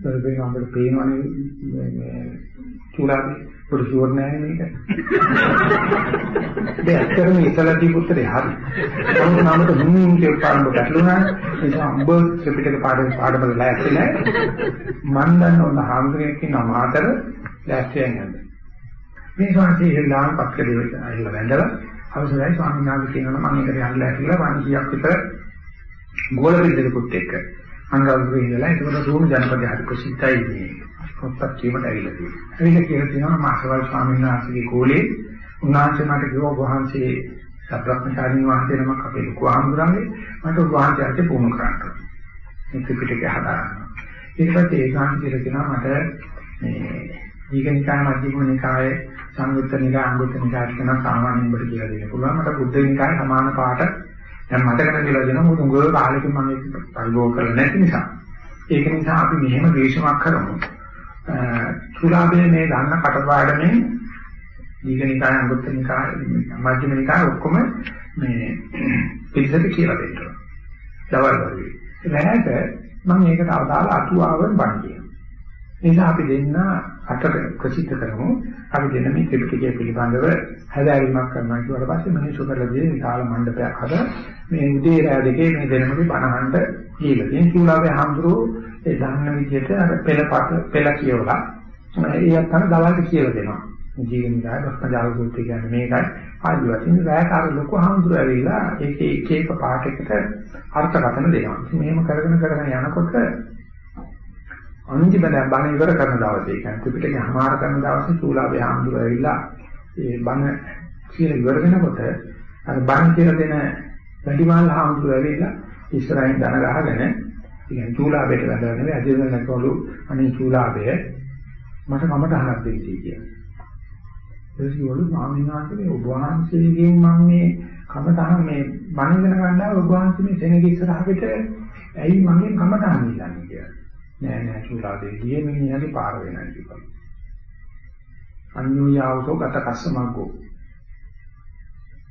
දරුවෙන් අපිට පේනවනේ මේ චූලාවේ පොඩි ෂුවර් නෑ මේක. ඒ ඇත්තටම ඉතලා දීපුත්‍රේ හරි. නමුත් නමත මුන්නින් කියපාරඹ ගැටලුණා. ඒක අඹ ත්‍රිපිටක පාඩම පාඩම ලෑස්ති නෑ. මන් දන්න ඔන්න හාමුදුරුවෙක් ඉන්නවා මාතර ලෑස්තියෙන් යන්නේ. මේ ශාන්ති ඉල්ලාම පක්කේ ඇහිලා වැඳලා අවසරයි ස්වාමීන් වහන්සේ කියනවා මම එකට යන්න ලෑස්තිලා වන් කීයක් විතර ගෝල පිළිදෙකුත් එක්ක අනුරාධපුරේ ඉඳලා ඒකට රෝම ජනපදයේ හරි ප්‍රසිද්ධයි මේ පොත්පත් කියවට ඇවිල්ලා තියෙනවා. ඇවිල්ලා කියලා තියෙනවා මාසවල් ස්වාමීන් වහන්සේගේ ගෝලේ උන්වහන්සේ මට කිව්වා වහන්සේ සත්‍යඥානී වහන්සේ නමක් අපේ ලොකු ආන්දරන්නේ මට වහන්සේ අතේ පුහුණු කරන්න. මේ ත්‍රිපිටකය හදාගන්න. ඊට පස්සේ ඒකාන්ත කියලා කියනවා මට මේ දීඝනිකාය මධ්‍යම නිකාය සංයුත්ත නිකාය අංගුත්තර නිකාය කියන සාමාන්‍යයෙන් බඩ කියලා දෙන්න පුළුවන්. මට බුද්ධ නිකාය සමාන පාඩ දැන් මතක කියලා දෙනවා මොකද උගල කාලෙකින් මම ඒක පරිභෝග කරලා නැති නිසා. ඒක නිසා අපි මෙහෙම දේශමක් කරමු. සුලාභයේ මේ දන්න කටපාඩමෙන් දීඝනිකාය අංගුත්තනිකාය මධ්‍යමනිකාය ඔක්කොම මේ පිළිසෙට කියලා දෙන්න. දවල් වගේ. රැයට මම ඒකට අදාළ අටුවාවෙන් බණ කියනවා. නිසා අපි දෙන්න අතට ප්‍රසිද්ධ කරමු. අපි දෙන්න මේ ත්‍රිපිටකය පිළිබඳව හැදෑරීමක් කරනවා කියලාට පස්සේ මිනිස්සු කරලා දෙන විශාල මණ්ඩපයක් හද මේ උදේ රැ දෙකේ මේ දෙනමගේ බණහන්ට දීලා. ඉතින් කිව්ලාගේ හම්බුරෝ ඒ දන්න විදිහට අර පෙළපත පෙළ කියවලා ඒ අතන දවල්ට කියලා දෙනවා. ජීවිතය බස්පජාල සූත්‍රය කියන්නේ මේකයි. ආදි වශයෙන් රැයකාර ලොකු හඳුර ඇවිල්ලා ඒකේ එක එක පාඩයකට අර්ථකථන දෙනවා. මෙහෙම කරගෙන කරගෙන යනකොට අන්තිම දැන් බණ ඉවර කරන දවසේ කියන්නේ ත්‍රිපිටකය හමාර කරන දවසේ සූලාවේ හඳුර ඇවිල්ලා ඒ බණ කියලා ඉවර වෙනකොට අර බණ කියලා දෙන වැඩිමාල් හඳුර ඇවිල්ලා ඉස්සරහින් දන ගහගෙන කියන්නේ චූලාභයට වැඩලා නෙවෙයි අදින නැකවලු අනේ චූලාභය මට කමට අහක් දෙන්න කියලා. ඒකවලු ස්වාමීන් වහන්සේ මේ ඔබ වහන්සේගෙන් මම මේ කමටහන් මේ බණ ඉගෙන ගන්නවා ඔබ වහන්සේ මේ සෙනග ඉස්සරහකට ඇයි මගෙන් කමටහන් ඉල්ලන්නේ කියලා. නෑ නෑ චූලාභය ගියේ මිනිහගේ පාර වෙනයි කිව්වා. අන්‍යෝ යාවසෝ ගත කස්සමග්ගෝ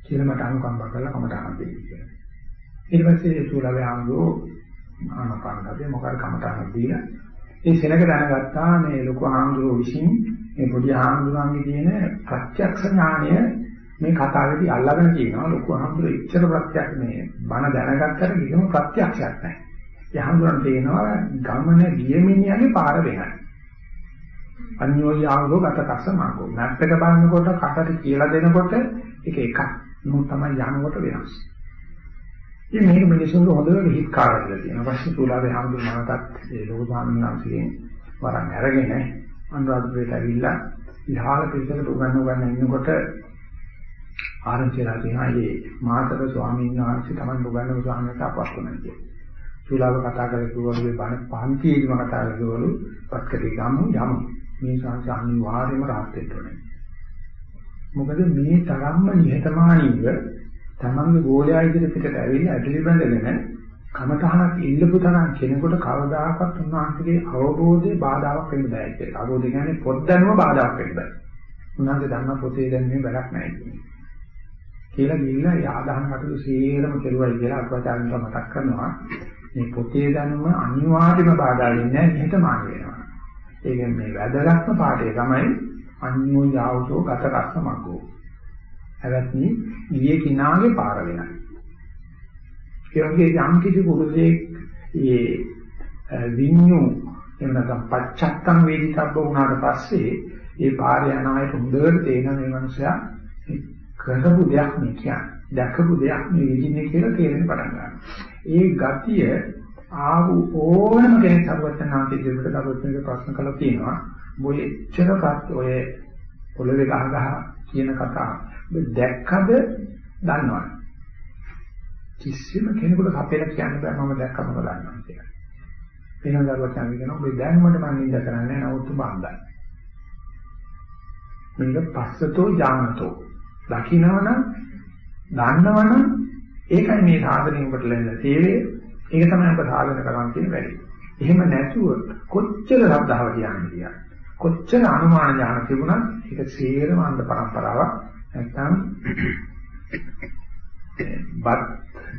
කියලා මට අනුකම්පා කරලා කමටහන් දෙන්න කියලා. ඊට පස්සේ චූලාභය ආංගෝ ආනපානකදී මොකද කමටහන් දීලා ඒ සෙනඟ දැනගත්තා මේ ලොකු ආන්දරෝ විසින් මේ පොඩි ආන්දරන්ගේ තියෙන ප්‍රත්‍යක්ෂ ඥානය මේ කතාවේදී අල්ලගෙන කියනවා ලොකු ආන්දරෝ ඉච්ඡර ප්‍රත්‍යක්ෂ මේ බණ දැනගත්තට කිසිම ප්‍රත්‍යක්ෂයක් නැහැ. ඒ ආන්දරන් තේනවා ගමන ගියමිනියගේ පාර වෙනයි. අන්‍යෝයි ආවෝ ගත කසමකෝ. මැප් එක බලනකොට කටට කියලා දෙනකොට ඒක එකක්. නමුත් තමයි යනකොට වෙනස්. ඉතින් මේක මිනිසුන්ට හොඳට හිත් කාරලා තියෙනවා. පස්සේ තුලාවේ හඳුන්වනකත් ඒ ලෝක ස්වාමීන් වහන්සේගෙන් වරන් අරගෙන අනුරාධපුරයට ඇවිල්ලා ඉහාල පිළිසකට උගන්වව ගන්න ඉන්නකොට ආරංචිලා තියෙනවා මේ මාතක ස්වාමීන් වහන්සේ තමයි උගන්වපු ස්වාමීන් අපවත් වුණා කියන්නේ. තුලාව කතා කරලා කිව්වලු බණ පන්තියේදීම කතා කරලාවලු පත්කටි ගමු යමු. මේ සංස අනිවාර්යයෙන්ම රහත් වෙන්න ඕනේ. මොකද මේ තරම්ම නිහතමානීව තමන්ගේ ගෝලයා ඉදිරියට ඇවිල්ලා ඇදලි බඳගෙන කමතහනක් ඉල්ලපු තරම් කෙනෙකුට කවදාකවත් උන්වහන්සේගේ අවබෝධයේ බාධාවක් වෙන්න බෑ කියලා. අවබෝධය කියන්නේ පොත් දැනුම බාධාවක් වෙන්න බෑ. උන්වහන්සේ දන්න පොතේ දැනුමේ වැඩක් නැහැ කියන්නේ. කියලා ගිහිල්ලා ඒ ආදාහන කටයුතු සීරම කෙරුවයි කියලා අත්වාචාරින්ට මතක් කරනවා. මේ පොතේ දැනුම අනිවාර්යම බාධා වෙන්නේ නැහැ නිහතමානී වෙනවා. ඒකෙන් මේ වැදගත්ම පාඩේ තමයි අන්‍යෝ යාවතෝ ගත රස්සමකෝ. හැවත්නි ගියේ කිනාගේ පාර වෙනයි. ඒ වගේ යම් කිසි පුරුෂයෙක් ඒ විඤ්ඤු එහෙම නැත්නම් පච්චත්තම් වේදිතබ්බ වුණාට පස්සේ ඒ පාර යන අයට හොඳට තේරෙන මේ මනුස්සයා කරපු දෙයක් නේ කියන්නේ. දැකපු දෙයක් නේ විඳින්නේ කියලා තේරෙන්න පටන් ගන්නවා. ඒ ගතිය ආපු ඕනම කෙනෙක් සර්වඥාන්ති දෙවිට දවස්වල ප්‍රශ්න කළා තියෙනවා. මොය එච්චරපත් ඔය පොළවේ ගහ ගහ කියන කතාව දැක්කද දන්නවද? කිසිම කෙනෙකුට අපේලා කියන්න බෑ මම දැක්කම දන්නවා කියලා. වෙන දරුවක් කියනවා ඔබ දැනුමට මම නිඳ කරන්නේ නමුත් ඔබ අන්දයි. මේක පස්සතෝ ඥානතෝ. දකින්නවනම් දන්නවනම් ඒකයි මේ සාධනෙ ඔබට ලැබෙන තේරේ. ඒක තමයි ඔබ සාධන කරන්න තියෙන වැඩි. එහෙම නැතුව කොච්චර ශ්‍රද්ධාව කියන්නේ කියලා. කොච්චර අනුමාන ඥාන තිබුණත් ඒක සේරම අන්ධ પરම්පරාවක් නැත්නම් බත්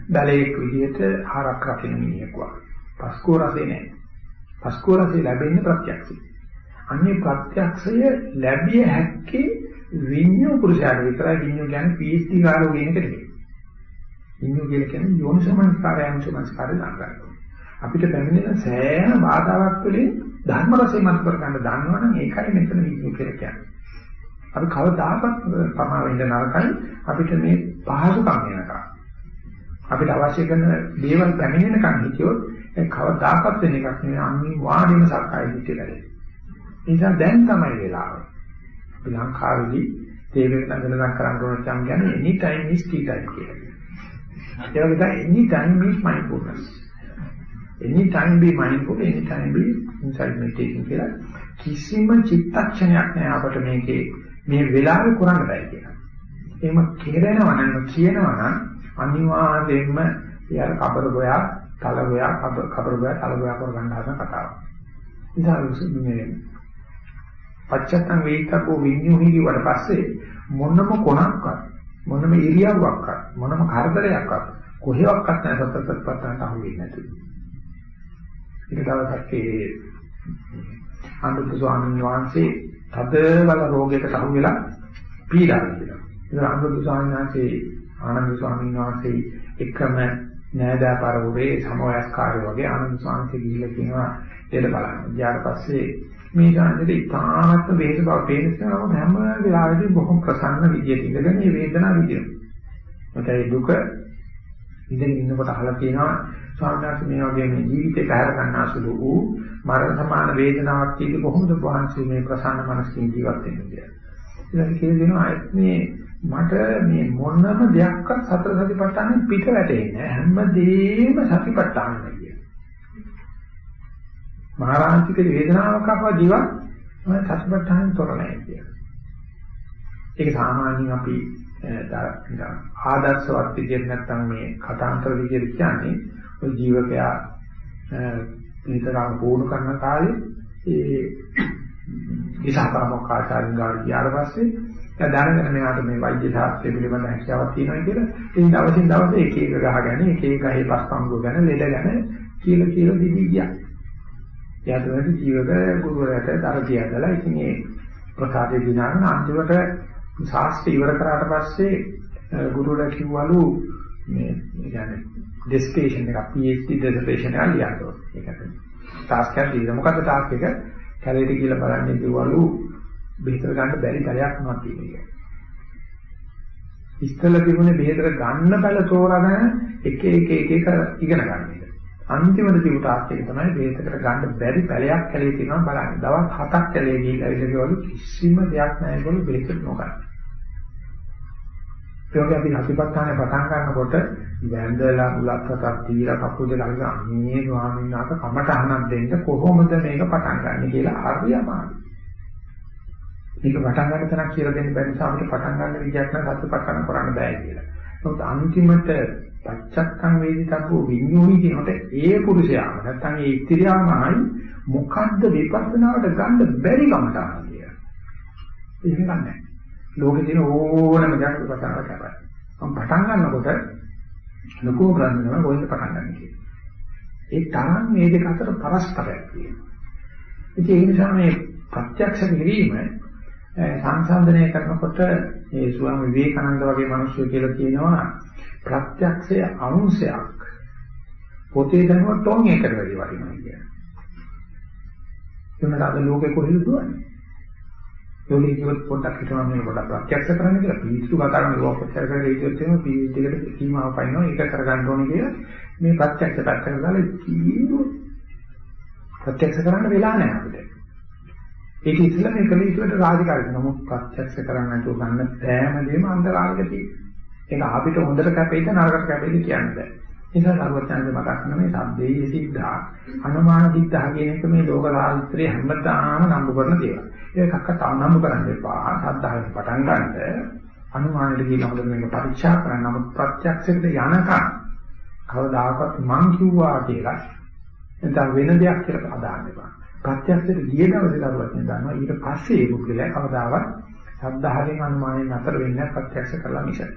බැලේක් විදිහට හරක් රකින්න මිනිහෙක් වගේ. පස්කෝ රසේ නැහැ. පස්කෝරසේ ලැබෙන්නේ ප්‍රත්‍යක්ෂයි. අන්නේ ප්‍රත්‍යක්ෂය ලැබිය හැක්කේ විඤ්ඤාණ පුරුෂයාට විතරයි විඤ්ඤාණ කියන්නේ PhD කාරෝ කියන එක නෙවෙයි. විඤ්ඤාණ කියලා කියන්නේ යෝනිසමනස්කාරය යෝනිසමනස්කාරය දාගන්න. අපිට පැමිණෙන සෑම බාධාවක් තුළින් ධර්ම රසය මත කර ගන්න දන්නවනම් ඒකයි මෙතන විඤ්ඤාණ කියලා කියන්නේ. අපි කවදාකවත් පමා වෙන්න නරකයි අපිට මේ පහසුකම් වෙනකම්. අපිට අවශ්‍ය කරන දේවල් පැමිණෙනකන් හිතියොත් ඒ කවදාකවත් වෙන එකක් නෙවෙයි අනිවාර්යයෙන්ම සක්කාය දිට්ඨිය වැඩේ. ඒ නිසා දැන් තමයි වෙලාව. අපි ලංකාවේදී තේරෙන දඟලන කරන්න ඕන චම් කියන්නේ any time is tea time කියලා. ඒ වගේ තමයි any time is mindfulness. any time be mindful any time be inside meditation කියලා කිසිම චිත්තක්ෂණයක් නෑ අපිට මේකේ මේ වෙලාවේ කරන්න බෑ කියලා. එහෙම කෙරෙනවා නම් කියනවා නම් අනිවාර්යයෙන්ම යාර කබර ගෝයා තල ගෝයා කබර ගෝයා තල ගෝයා කර ගන්න හදන කතාවක්. ඉතින් මේ පච්චත්තං වේිතකෝ විඤ්ඤුහි කිව්වට පස්සේ මොනම කොනක්වත් මොනම ඉරියව්වක්වත් මොනම කරදරයක්වත් කොහෙවත් නැහැ සත්‍යපත්තන්ට අහු වෙන්නේ නැති. ඊට දවසක් ඒ අනුත් ස්වාමීන් වහන්සේ තදවල රෝගයකට අහු වෙලා පීඩා විඳිනවා. ඉතින් අනුත් ස්වාමීන් වහන්සේ ආනන්ද ස්වාමීන් වහන්සේ එකම නෑදෑපරවුරේ සමවයස්කාරය වගේ ආනන්ද ස්වාමීන් වහන්සේ ගිහිල්ලා කියනවා එළ බලන්න. ඊට පස්සේ මේ ඥානෙට ඉතාමත් වේද බව පේනසම හැම වෙලාවෙදී බොහොම ප්‍රසන්න විදියට ඉඳගෙන මේ වේදනාව විදිනවා. මතයි දුක ඉඳන් ඉන්නකොට අහලා තියෙනවා ස්වාමීන් මේ වගේ මේ ජීවිතේ පැහැර ගන්නාසුළු වූ මරණ සමාන වේදනාවක් තියෙද්දි කොහොමද වහන්සේ මේ ප්‍රසන්න මනසකින් ජීවත් වෙන්නේ කියලා. ඊළඟ කියලා දෙනවා ඒත් මේ මට මේ මොනම දෙයක්වත් සතර සතිපට්ඨානෙ පිට වැටෙන්නේ නැහැ. හැමදේම සතිපට්ඨානෙ මාරාන්තික වේදනාවක් අපව ජීවත් මම සතිපට්ඨානෙ තොර නැහැ කියලා. ඒක සාමාන්‍යයෙන් අපි ආදර්ශවත් විදිහට නැත්නම් මේ කතාන්තර විදිහට කියන්නේ ඔය ජීවකයා පිටරම් පෝණු කරන කාලේ ඒ ඉසහාමක ආචාර්යන් ගාවට ගියාට පස්සේ දැන් දැනගෙන මෙයාට මේ වෛද්‍ය ශාස්ත්‍රය පිළිබඳ හැකියාවක් තියෙනවා කියලා ඉතින් දවසින් දවස එක එක ගහගෙන එක එක ගහේ පස්පංගු ගැන ලෙඩ ගැන කියලා කියලා දිවි ගියා. එයාට වැඩි ජීවක ගුරුවරයාට දරතිය ඇදලා ඉතින් ඒ ප්‍රකාශය දිනාගෙන අන්තිමට ශාස්ත්‍රය ඉවර කරාට පස්සේ ගුරුවරයා කිව්වලු මේ කියන්නේ ඩිස්කේෂන් එක PhD ඩිසර්ටේෂන් එක ලියන්න ඕනේ. ඒකට ටාස්ක් එකක් දීලා මොකද ටාස්ක් එක කැලේට කියලා බලන්නේ කිව්වලු බෙහෙතර ගන්න බැරි කලයක් වුණා කියන එක. ඉස්සෙල්ලා තිබුණේ බෙහෙතර ගන්න බැල තෝරාගෙන එක එක එක එක ඉගෙන ගන්න. අන්තිමට තිබු ටාස්ක් එක තමයි බේසකට ගන්න බැරි පැලයක් කැලේ තියෙනවා බලන්න. දවස් 7ක් කැලේ ගිහිල්ලා ඉඳගවලු කිසිම දෙයක් නැහැ ඒගොල්ලෝ බේසට නොගන්න. ඒ වගේ අපි හසිපත්තානේ පටන් ගන්නකොට වැඳලා මුලක්කටක් දීලා කපුද ළඟ අනේ ස්වාමීන් වහන්සේ කමටහනක් දෙන්න කොහොමද මේක පටන් ගන්න කියලා හරි අමාරුයි. මේක පටන් ගන්න තරක් කියලා දෙන්න බැරි නිසා අපිට පටන් ගන්න විදියක් නැහැ හසිපත්තාන කරන්න බෑ කියලා. නමුත් අන්තිමට පච්චත්තං වේදිතබ්බෝ විඤ්ඤෝහි කියනකොට ඒ පුරුෂයාම නැත්නම් ඒ ඉත්‍ත්‍යාමයි මොකද්ද විපස්සනාවට ගන්න බැරි කමටහන කියලා. ඒක ගන්නෑ. ලෝකේ තියෙන ඕනම දෙයක් විපස්සනා කරලා. මම පටන් ගන්නකොට ලකෝ ගන්නවා කොහෙන්ද පටන් ගන්න කියලා. ඒ තරම් මේ දෙක අතර පරස්පරයක් තියෙනවා. ඉතින් ඒ නිසා මේ ප්‍රත්‍යක්ෂ කිරීම සංසන්දනය කරනකොට ඒ ස්වාමි විවේකානන්ද වගේ මිනිස්සු කියලා කියනවා ප්‍රත්‍යක්ෂයේ අංශයක් පොතේ දැනුම ටොන් එකට වැඩි වටිනවා කියන්නේ. එන්නට අද ලෝකේ කොහෙද දුවන්නේ? යෝගී කිව්වොත් පොඩ්ඩක් හිතනවා මේ පොඩ්ඩක් ප්‍රත්‍යක්ෂ කරන්න කියලා පිළිතුරු කතා කරන ලෝකෝත්තර කරගෙන හිටියොත් එimhe පිළිතුරු දෙකට සීමාව පයින්නවා ඒක කරගන්න ඕනේ කියලා මේ ප්‍රත්‍යක්ෂ පැත්තකට දාලා කීරු ප්‍රත්‍යක්ෂ කරන්න වෙලා නැහැ අපිට. ඒක ඉස්සෙල්ලා මේ කල යුතුවට රාජකාරී නමුත් ප්‍රත්‍යක්ෂ කරන්න නැතුව ගන්න බෑම දෙම අන්තරාගක තියෙනවා. ඒක අපිට හොඳට කැපෙයිද නරකට කැපෙයිද කියන්න බෑ. ඒ නිසා සර්වඥාන්සේ මතක් කරන මේ සබ්දේ සිද්ධා අනුමාන සිද්ධා කියන එක මේ ලෝක සාහිත්‍යයේ හැමදාම නම්බු කරන දේවල්. ඒකක්ක තනම්බු කරන්න එපා. සද්ධායෙන් පටන් ගන්නද අනුමානෙට කියලා හොඳට මේක පරීක්ෂා කරන්න. නමුත් ප්‍රත්‍යක්ෂයකට යනකම් කවදාකවත් මං කිව්වා කියලා නැත්නම් වෙන දෙයක් කියලා අදහන්න එපා. ප්‍රත්‍යක්ෂයට ගිය දවසේ දරුවත් දන්නවා ඊට පස්සේ ඒ පුද්ගලයා කවදාවත් සද්ධායෙන් අනුමානයෙන් අතර වෙන්නේ ප්‍රත්‍යක්ෂ කරලා මිසයි.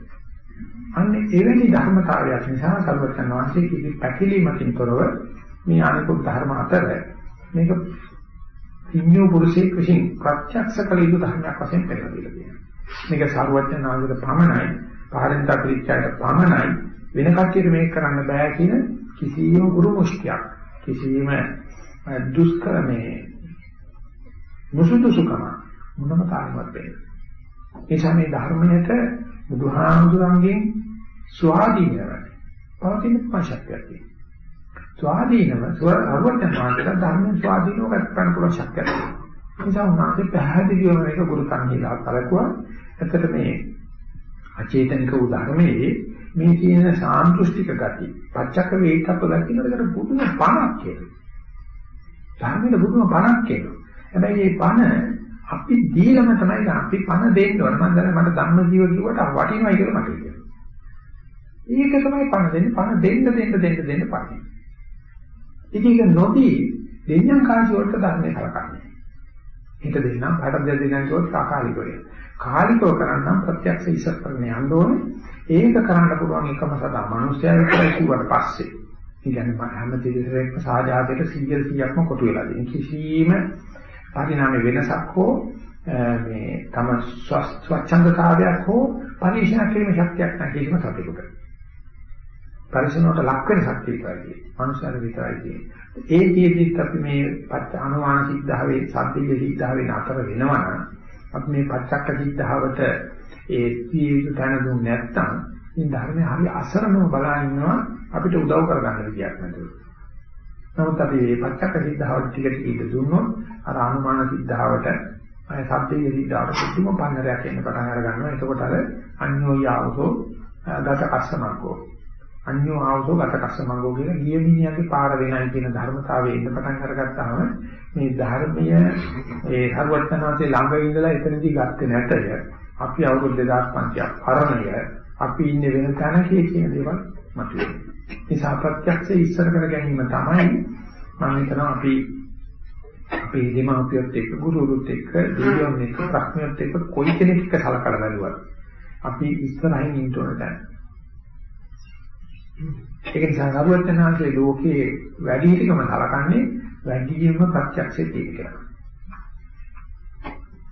අන්න එවැනි ධර්මතාවයක් නිසා සර්වඥාන් වහන්සේ කිසි පැකිලීමකින් තොරව මේ අනිකුත් ධර්ම අතර මේක හිමියෝ පුරුෂයෙක් විසින් ප්‍රත්‍යක්ෂ කළ යුතු ධර්මයක් වශයෙන් පෙන්නලා තියෙනවා. මේක සාරවත්නාංගයට පමණයි, පාරමිතා පිළිච්ඡායට පමණයි වෙන කටියට මේක කරන්න බෑ කියන කිසියම් ගුරු මුෂ්ටියක් කිසියම් දුෂ්කරමේ මුසුදුසුකම මොනම කාරණාවක් වෙන්නේ. ඒ සමේ ධර්මයට බුදුහාමුදුරන්ගෙන් ස්වාධීනව පවතින පශක්තියක් තියෙනවා. ස්වාධීනව ස්වරවට්ටන මාර්ගය ධර්මයෙන් ස්වාධීනව ගන්න පුළුවන් ශක්තියක් තියෙනවා. ඒ නිසා උනාගේ පැහැදිලිවම මේක ගුරු කන්හිලා කලකුවා. ඇත්තට මේ අචේතනික උදාහරණයේ මේ කියන සාන්දෘෂ්ටික ගති, පච්චක වේකප්ප ගති වලකට බුදුම පණක් කියනවා. ධර්මයේ බුදුම පණක් කියනවා. හැබැයි මේ පණ අපි දීලම තමයි අපි පණ දෙන්න ඕන. මම දැන් මට ධම්ම ජීව කිව්වට වටිනවයි කියලා මට කියනවා. ඒක තමයි පණ දෙන්නේ. පණ දෙන්න දෙන්න දෙන්න දෙන්න පණ. ඉතින් ඒක නොදී දෙඤ්ඤං කාශි වලට ධර්මයේ කලකන්නේ. හිත දෙන්නම් පාඩම් දෙන්න දෙන්න කිව්වොත් කාකාලික වෙයි. කාලිකව කරන්නම් ප්‍රත්‍යක්ෂ ඉස්සර කරන්න යන්න ඕනේ. ඒක කරන්න පුළුවන් එකම සදා මනුස්සයා විතරයි කිව්වට පස්සේ. ඒ කියන්නේ මම හැම තිරසෙක සාජාතයට 100 100ක්ම කොටු වෙලා දෙන කිසිම පරිණාම වෙනසක් හෝ මේ තම ස්වච්ඡන්දතාවයක් හෝ පරිශන කිරීමේ ශක්තියක් නැහැ කිසිම සතෙකුට. පරිශනකට ලක් වෙන ශක්තිය විතරයි තියෙන්නේ. මනුස්සයර විතරයි තියෙන්නේ. ඒ කීයේදීත් අපි මේ පච්ච අනුමාන සිද්ධාවේ සත්‍යයේ සිද්ධාවේ නතර වෙනවා අපි මේ පච්චක්ක සිද්ධාවට ඒ තීරු තන දුන්නේ නැත්නම් මේ ධර්මයේ හරි අසරණව බලන ඉන්නවා අපිට උදව් කරගන්න විදියක් නැතුව. නමුත් අපි මේ පච්චක්ක සිද්ධාවට ටික ටික දුන්නොත් අර අනුමාන සිද්ධාවට අය සත්‍යයේ සිද්ධාවට පුදුම පන්නරයක් එන්න පටන් අර ගන්නවා. එතකොට අර අන්‍යෝ යාවසෝ ගත කස්සමකෝ අන්‍යෝ ආවසෝ ගත කස්සමංගෝ කියන ගියමිනියගේ පාර වෙනයි කියන ධර්මතාවයේ ඉන්න පටන් අරගත්තාම මේ ධර්මය ඒ සර්වඥාන්සේ ළඟ ඉඳලා එතනදී ගත්තේ නැතය අපි අවුරුදු 2500ක් පරණය අපි ඉන්නේ වෙන තැනකේ කියන දේවල් මතුවේ. මේ සාපත්‍යක්ෂේ ඉස්සර කර ගැනීම තමයි මම හිතනවා අපි අපේ දෙමාපියොත් එක්ක ගුරුවරුත් එක්ක දෙවියන් එක්ක ප්‍රඥාත් එක්ක කොයි කෙනෙක් එක්ක සලකලා බලුවත් අපි ඉස්සරහින් ඉන්න ඕන දැන්. ඒක නිසා සරුවචනාංශයේ ලෝකයේ වැඩි හිටිකම සලකන්නේ වැඩිම ප්‍රත්‍යක්ෂයේ තියෙන කියලා.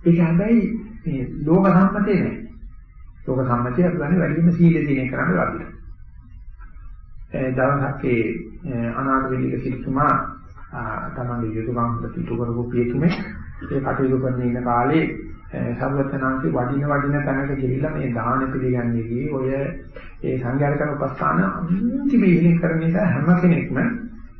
ඒක හැබැයි මේ ලෝක සම්මතේ නෑ. ලෝක සම්මතය කියන්නේ වැඩිම සීල දිනේ කරන්න ලබින. ඒ දවසක් ඒ අනාථ වෙලික සිටුමා තමන්ගේ යුතුයකම් පිටු කරපු පියතුමේ ඒ කටයුතු කරන ඉන්න කාලේ සර්වඥාන්සේ වඩින වඩින තැනක ගිහිල්ලා මේ දාන පිළිගන්නේදී ඔය ඒ සංඝයාට කරන උපස්ථාන අන්තිම ඉහිලි කරන නිසා හැම කෙනෙක්ම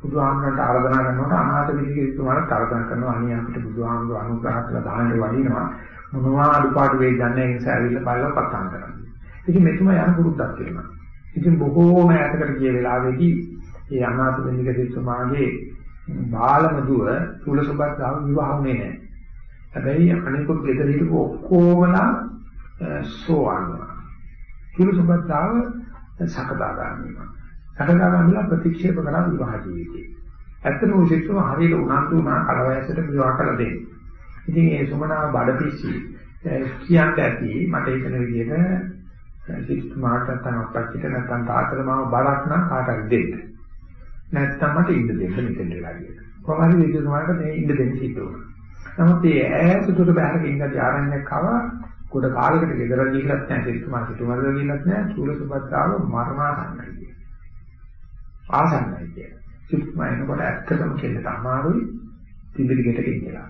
බුදුහාමුදුරන්ට ආරාධනා කරනකොට අනාථ පිළිගිතුමාට ආරාධනා කරනවා අනිය අපිට බුදුහාමුදුර අනුග්‍රහ කළ දානට වඩිනවා මොනවා අඩුපාඩු වෙයි දන්නේ ඒ නිසා ඇවිල්ලා බලලා උපස්ථාන කරනවා. ඉතින් මෙතුමා යන පුරුද්දක් වෙනවා. ඉතින් බොහෝම ඈතකට ගිය වෙලාවේදී ඒ අනාථ පිළිගිතුමාගේ බාලම දුව තුලසබත් ගාව විවාහ වුණේ නැහැ. හැබැයි අනිකුත් ගෙදර හිටපු ඔක්කොමලා සෝවන් වුණා. කිලුසුබත්තාව සකදාගාමීවා. සකදාගාමීලා ප්‍රතික්ෂේප කරා විවාහ ජීවිතේ. ඇත්තටම සිත්තුම හරියට උනන්දු වුණා කලවයසට විවාහ කළ දෙන්න. ඉතින් ඒ සුමනාව බඩපිස්සි කියන්න ඇති මට හිතන විදිහට සිත්තුමාට නැත්නම් අපච්චිට නැත්නම් තාත්තට මම බඩක් නම් කාටද දෙන්න. නැත්නම් මට ඉන්න දෙන්න මෙතෙන් වෙලා ගියා. කොහොමද විද්‍යුතුමාට මේ ඉන්න දෙන්න සිද්ධ වුණා. නමුත් මේ ඈත දුර බැහැරක ඉඳලා ආරණ්‍යයක් ආවා කොට කාලයකට ගෙදර ගිහිල්ලත් නැහැ සිතුමා සිතුමල්ල ගිහිල්ලත් නැහැ චූල සුබත්තාව මරණාසන්නයි කිය. ආසන්නයි කිය. සිතුමා එනකොට ඇත්තටම කෙල්ලට අමාරුයි තිබිලි ගෙට ගෙන්නලා.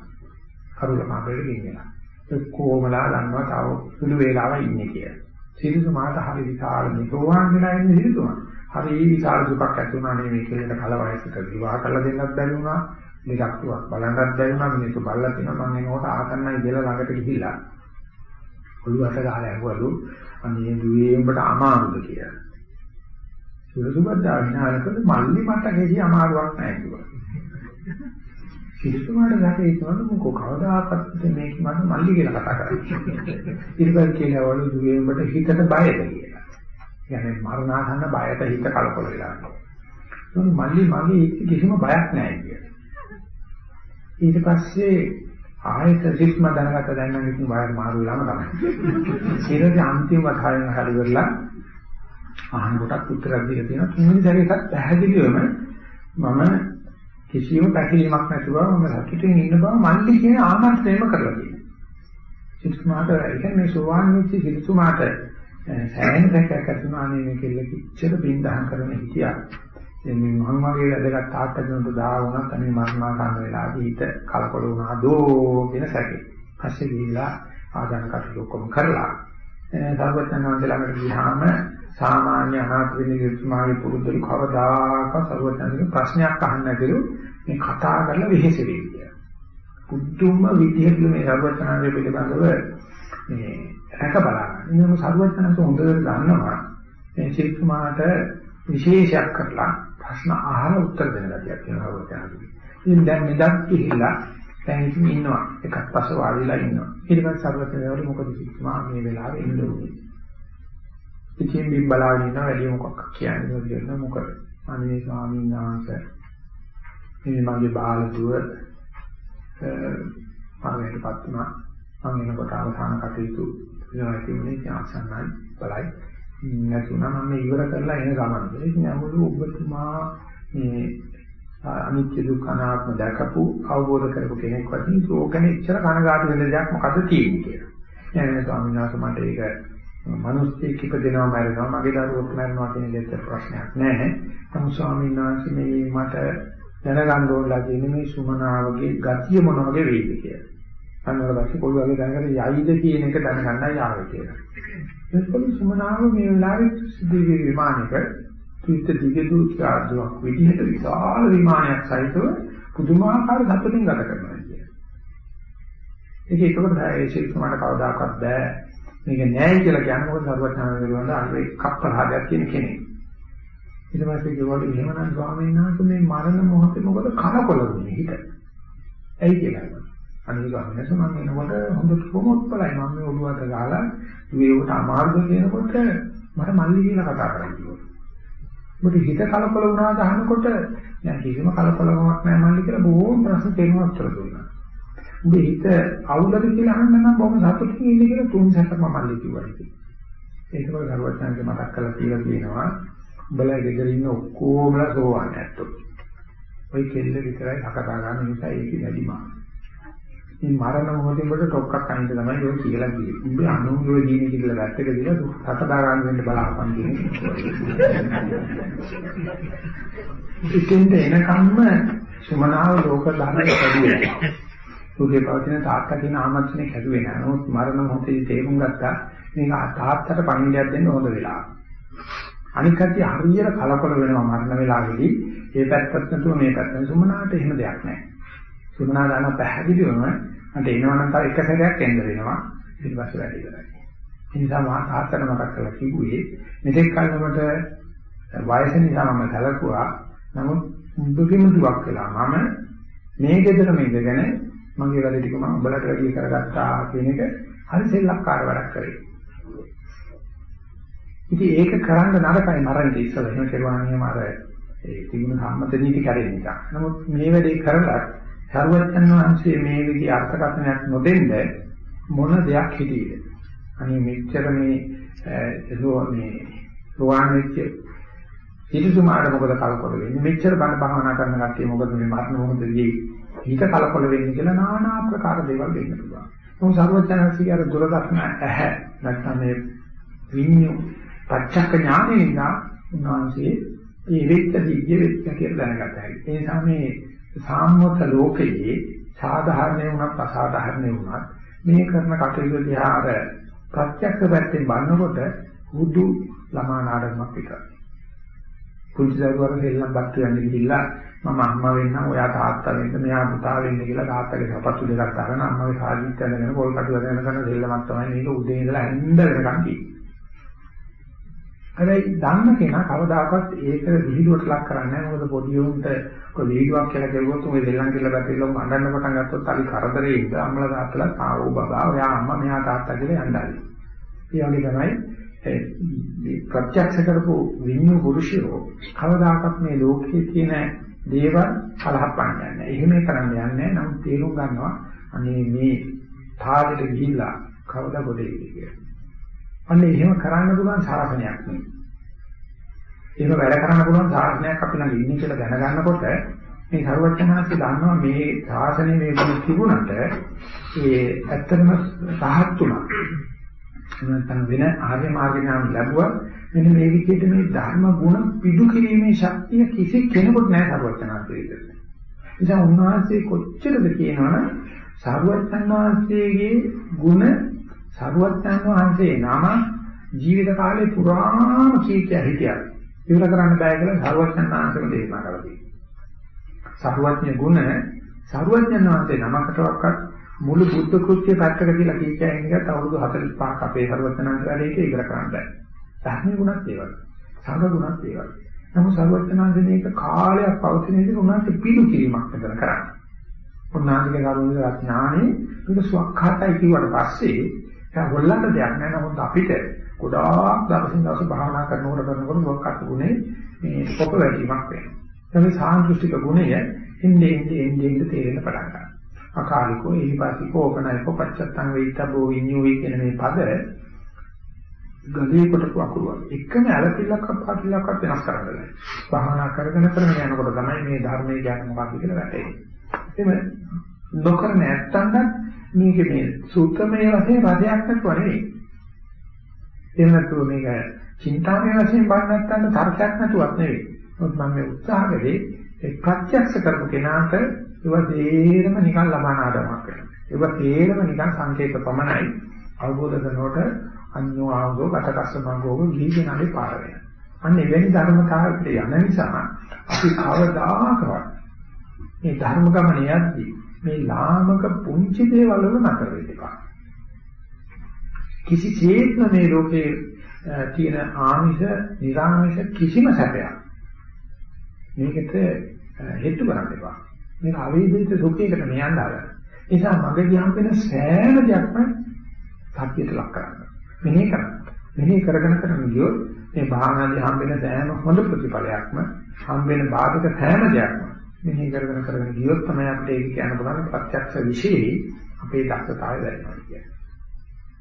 කරුල මාබෙට ගෙන්නලා. ඒ කොමලා දන්නවා තව සුළු වේලාවක් ඉන්නේ කියලා. සිරිසුමාට හරි විශාල නිකෝවාන් වෙලා ඉන්නේ සිරිසුමා. හරි විශාල දුකක් ඇති වුණා නේ මේ කෙල්ලට කල වයසක විවාහ කරලා දෙන්නත් බැරි වුණා. දෙකක් තුවක් බලන්නත් බැරි වුණා මිනිස්සු බලලා තියෙනවා මම එනකොට ආසන්නයි කියලා ළඟට ගිහිල්ලා ඔළුව අත ගහලා ඇහුවලු අනේ දුවේ උඹට අමාරුද කියලා. සුරසුබද්දා විනාලකද මල්ලි මට ගෙඩි අමාරුවක් නැහැ කිව්වා. සිරිතුමාට ගැටේ ඉතවලු මොකෝ කවදාකවත් මේක මට මල්ලි කියලා කතා කරන්නේ. ඊට කියලා වළු දුවේ උඹට හිතට බයද කියලා. يعني මරණාසන්න බයට හිත කලකොල වෙලා යනවා. මල්ලි මගේ කිසිම බයක් නැහැ කියලා. ඊට පස්සේ ආයත සිස්ම දැනගත දැන් නම් ඉතින් වයර් මාරු වෙලාම තමයි. ඊට අන්තිම වතාවෙන් හරි වෙලා අහන කොටත් උත්තරයක් දීලා තියෙනවා. තුන්වෙනි සැරේකත් පැහැදිලිවම මම කිසිම පැකිලීමක් නැතුව මම සතුටින් ඉන්න බව මල්ලි කියන ආමන්ත්‍රණයම කරලා තියෙනවා. සිතුමාට කියන්නේ මේ සෝවාන් වෙච්ච සිතුමාට සෑහෙන දැකයක් අතුනානේ මේ කෙල්ල කිච්චර බින්දහම් කරන හිටියා. දැන් මේ මම වගේ වැදගත් තාත්තා කෙනෙකුට දා වුණත් අනේ මරණා ගන්න වෙලාවදී හිත කලකොල වුණා දෝ කියන සැකේ. පස්සේ ගිහිල්ලා ආදාන කටයුතු ඔක්කොම කරලා සර්වඥාන්සේ ළඟට ගියාම සාමාන්‍ය අනාථ වෙන යුතුමාගේ පුරුද්දට කවදාකවත් සර්වඥාන්සේ ප්‍රශ්නයක් අහන්න නැතිලු මේ කතා කරලා වෙහෙස වෙන්නේ. පුදුම විදිහට මේ සර්වඥාන්සේ පිළිබඳව මේ රැක බලන්න. ඉන්නම සර්වඥාන්සේ හොඳට දන්නවා මේ ශිල්පමාට විශේෂයක් කරලා ප්‍රශ්න අහලා උත්තර දෙන ගතියක් තියෙනවා සර්වඥාන්සේ. ඉතින් දැන් මෙදක් ගිහිල්ලා දැන් ඉතින් ඉන්නවා. එකක් පස්ස වාඩිලා ඉන්නවා. ඊට පස්සේ සර්වඥයන්ට මොකද කිව්වා මේ වෙලාවේ ඉන්න ඕනේ. ඉතින් බිම් බලාගෙන ඉන්නවා වැඩි මොකක් කියන්නේ කියන මොකද? අනේ ස්වාමීන් වහන්සේ මේ මගේ බාල දුව මරණයටපත් වුණා. මම එනකොට අවසාන කටයුතු වෙනවා කියන්නේ ආසන්නයි බලයි නැතුණා. මම ඉවර කරලා එන ගමන. ඉතින් අමුළු ඔබතුමා මේ අනිත්‍ය දුක්ඛ අනාත්ම දැකපු අවබෝධ කරපු කෙනෙක් වශයෙන් ඕකනේ ඉච්ඡර කනගාටු වෙන දෙයක් මොකද්ද තියෙන්නේ කියලා. එහෙනම් ස්වාමීන් වහන්සේ මට ඒක මිනිස්සෙක් ඉපදෙනවා මැරෙනවා මගේ දරුවෝ මැරෙනවා කියන දෙයට ප්‍රශ්නයක් නැහැ. නමුත් ස්වාමීන් වහන්සේ මේ මට දැනගන්න ඕනලා තියෙන්නේ මේ සුමනාවගේ ගතිය මොන වගේ වේද කියලා. අන්නවලපස්සේ කොයි වගේ දැනගන්න යයිද කියන එක දැනගන්නයි ආවේ කියලා. එතකොට සුමනාව මේ වෙලාවේ සිද්ධ විමානයක චිත්ත දිගදුචාර්ජයක් විදිහට විශාල විමානයක් සහිතව පුදුමාකාර සතුටින් ගත කරනවා කියන්නේ. ඒක ඒකකට ඒ ශිල්පමකට කවදාකවත් බෑ. මේක නෑයි කියලා කියන්නේ මොකද සර්වඥාන විරුවඳ අර එකක් පහදයක් කියන කෙනෙක්. ඊට පස්සේ ඒගොල්ලෝ එහෙමනම් ස්වාමීන් වහන්සේ මේ මරණ මොහොතේ මොකද කනකොල වුනේ හිත. ඇයි කියලා. අනිත් ගමනස මම එනකොට හොඳට කොහොමද බලයි මම මේ ඔළුවට ගහලා මේකට අමාරුද කියනකොට මට මල්ලි කියලා කතා කරන්නේ. මොකද හිත කලකොල වුණාද අහනකොට දැන් කිසිම කලකොලකමක් නැහැ මල්ලි කියලා බොහොම ප්‍රශ්න තේරුම් උත්තර දුන්නා. උඹ හිත අවුලද කියලා අහන්න නම් බොහොම සතුටින් ඉන්නේ කියලා තුන් සැරක් මල්ලි කිව්වා ඉතින්. ඒකවල ගරුවචාන්ගේ මතක් කරලා කියලා තියෙනවා උඹලා ගෙදර ඉන්න ඔක්කොමලා සෝවන් ඇත්තෝ. ওই කෙල්ල විතරයි හකදා ගන්න නිසා ඒක වැඩිමා. මේ මරණ මොහොතේ කොට ටොක්ක්ක් අනිත් තමයි ඔය කියලා කියේ. උඹ අනුන්ගේ ජීනි කියලා වැත්තක දීලා හකදා ගන්න වෙන්න බලහපන් කියන්නේ. ඉතින්ද එනකම්ම සුමනාව ලෝක ධර්මයේ කැඩුවේ. සුගේ පවතින තාත්තා කියන ආමන්ත්‍රණය කැඩුවේ නෑ. නමුත් මරණ මොහොතේ තේරුම් ගත්තා මේක තාත්තට පණිවිඩයක් දෙන්න හොඳ වෙලාව. අනික කට්ටිය හරියට කලකොල වෙනවා මරණ වෙලාවේදී. ඒ පැත්තත් නැතුව මේ පැත්තෙන් සුමනාට එහෙම දෙයක් නෑ. සුමනා ගන්න පැහැදිලිවම මට එනවනම් තව එක සැරයක් එන්න වෙනවා ඊට පස්සේ වැඩි ඉවරයි. ඒ නිසා මා තාත්තට මතක් කරලා කිව්වේ මෙතෙක් කලකට වයස නිසා මම සැලකුවා නමුත් මුදුගෙම දුක් වෙලා මම මේ ගෙදරම ඉඳගෙන මගේ වැඩ ටික මම උඹලට වැඩි කරගත්තා කියන එක හරි සෙල්ලක්කාර වැඩක් කරේ. ඉතින් ඒක කරන්න නරකයි මරන්නේ ඉස්සෙල්ලා එහෙම කරුවා නම් අර ඒ තිබුණ සම්මත නීති කැරෙන නිසා. නමුත් මේ වැඩේ කරලා සර්වඥන් වහන්සේ මේ විදි අර්ථකථනයක් නොදෙන්න මොන දෙයක් හිතීද? අනේ මෙච්චර මේ මේ සෝවාන් වෙච්ච හිතුමාට මොකද කලකොල වෙන්නේ? මෙච්චර බණ භාවනා කරන කට්ටිය මොකද මේ මරණ මොහොතදී හිත කලකොල වෙන්නේ කියලා নানা ආකාර දේවල් වෙන්න පුළුවන්. මොකද සර්වඥාන්සේ අර දුරදක්න ඇහැ නැත්නම් මේ විඤ්ඤු පච්චක්ක ඥානෙ නිසා උන්වහන්සේ මේ වෙච්ච දිග්‍ය වෙච්ච කියලා දැනගත්තා. ඒ නිසා මේ සාම්මත ලෝකයේ සාධාරණේ වුණත් අසාධාරණේ වුණත් මේ කරන කටයුතු දිහා අර ප්‍රත්‍යක්ෂ පැත්තෙන් බලනකොට හුදු ළමා නාටකයක් විතරයි. පුංචි දරුවෝ දෙල්ලම් බත් යන්න ගිහිල්ලා මම අම්මා වෙන්න ඔයා තාත්තා වෙන්න මෙයා පුතා වෙන්න කියලා තාත්තගේ සපත්තු දෙකක් අරගෙන අම්මගේ සාජිත් ඇඳගෙන පොල් කටු ඇඳගෙන කරන දෙල්ලමක් තමයි මේක උදේ ඉඳලා හැන්ද වෙනකන් තියෙන්නේ. හැබැයි දන්න කෙනා කවදාකවත් ඒක විහිළුවට ලක් කරන්නේ නැහැ. මොකද පොඩි උන්ට කොයි විහිළුවක් කියලා කිව්වොත් උඹ දෙල්ලන් කියලා පැතිරෙලා උඹ අඬන්න පටන් ගත්තොත් අලි කරදරේ ඉඳ අම්මලා තාත්තලා ආවෝ බබා ඔයා අම්මා මෙහා තාත්තා කියලා යන්නයි. ඒ වගේ තමයි මේ ප්‍රත්‍යක්ෂ කරපු විඤ්ඤු පුරුෂයෝ කවදාකවත් මේ ලෝකයේ තියෙන දේවල් කලහප්පන්න යන්නේ. එහෙම කරන්න යන්නේ නැහැ. නමුත් තේරුම් ගන්නවා අනේ මේ තාලෙට ගිහිල්ලා කවදා ගොඩේ කියලා. අන්න එහෙම කරන්න පුළුවන් සාසනයක් නෙවෙයි. එහෙම වැඩ කරන්න පුළුවන් සාසනයක් අපි ළඟ ඉන්නේ කියලා දැනගන්නකොට මේ සර්වඥාන්සේ දන්නවා මේ ශාසනය මේ ගුණ තිබුණට ඒ ඇත්තටම සහත් තුනක්. නැත්නම් වෙන ආර්ය මාර්ග ඥාන ලැබුවා මෙන්න මේ විදිහට මේ ධර්ම ගුණ පිටු කිරීමේ ශක්තිය කිසි කෙනෙකුට නැහැ සර්වඥාන්සේ විදිහට. නිසා උන්වහන්සේ කොච්චරද කියනවනම් සර්වඥාන්සේගේ ගුණ සර්වඥාන් වහන්සේ නම ජීවිත කාලේ පුරාම කීකිය හිටියා. ඉවර කරන්න බෑ කියලා සර්වඥාන්සේම දේශනා කරලා තියෙනවා. සර්වඥ ගුණ සර්වඥාන් වහන්සේ නමකටවත් මුළු බුද්ධ කෘත්‍ය පැත්තක කියලා කීකිය ඉන්නකත් අවුරුදු 45ක් අපේ සර්වඥාන්සේ වැඩේට ඉවර කරන්න බෑ. ධර්ම ගුණත් ඒ වගේ. සංඝ ගුණත් ඒ වගේ. නමුත් සර්වඥාන්සේ මේක කාලයක් පවතින විදිහට උන්වහන්සේ පිළි කිරීමක් මෙතන කරන්නේ. උන්වහන්සේගේ කරුණේ ඥානෙ මේක සුවක්ඛාතයි කිව්වට පස්සේ ඒක හොල්ලන්න දෙයක් නෑ නමුත් අපිට ගොඩාක් දවසින් දවස භාවනා කරනකොට කරනකොට මොකක්ද ගුණේ මේ පොක වැඩිමක් වෙනවා. ඒ සාන්දෘෂ්ටික ගුණය ඉන්නේ ඉන්නේ ඉන්නේ ඉන්නේ තේරෙන්න පටන් ගන්නවා. අකාලිකෝ ඊපාසිකෝ ඕකනයිකෝ පච්චත්තං වේිතබෝ විඤ්ඤුයි කියන මේ පද ගලේ කොට වකුරුවක්. එකම ඇලපිල්ලක් අපහාතිලක් වෙනස් කරන්න බෑ. භාවනා කරගෙන කරගෙන යනකොට තමයි මේ ධර්මයේ කියන්නේ මොකක්ද කියලා වැටෙන්නේ. එහෙම නොකර නැත්තම් මේක මේ සූත්‍රමය වශයෙන් වදයක් නැතුව නෙවෙයි. එහෙම නැතුව මේක චින්තාමය වශයෙන් බලන්න නැත්තම් තර්කයක් නැතුවත් නෙවෙයි. මොකද මම මේ උත්සාහ කරේ ඒ ප්‍රත්‍යක්ෂ කරපු කෙනාට ඒව තේරම නිකන් ලබන ආදමක් වෙනවා. ඒව තේරම නිකන් සංකේත පමණයි අවබෝධ කරනකොට අඤ්ඤෝ ආවෝ ගතකස්සමංගෝ ගීගෙනාලේ පාර වෙනවා. අන්න එවැනි ධර්මතාවයකට යන නිසා අපි කවදාකවත් මේ ධර්ම ගමන යද්දී මේ ලාමක පුංචි දේවල් වල නතර වෙන්න එපා. කිසිසේත්ම මේ ලෝකේ තියෙන ආමිෂ, නිර්ආමිෂ කිසිම සැපයක් මේකට හේතු කරන්න එපා. මේක අවේදිත සුඛයකට මෙයන් දාගන්න. ඒ නිසා මගදී හම් වෙන සෑම දෙයක්ම සත්‍යයට ලක් කරන්න. මෙහෙ කරන්න. මෙහෙ කරගෙන කරගෙන ගියොත් මේ භාවනාවේ හම් වෙන සෑම හොඳ ප්‍රතිඵලයක්ම හම් වෙන බාධක සෑම දෙයක්ම මෙහෙ කරගෙන කරගෙන ගියොත් තමයි අපිට ඒක කියන්න පුළුවන් ප්‍රත්‍යක්ෂ විශේෂයි අපේ දක්ෂතාවය වැඩිවෙනවා කියන්නේ.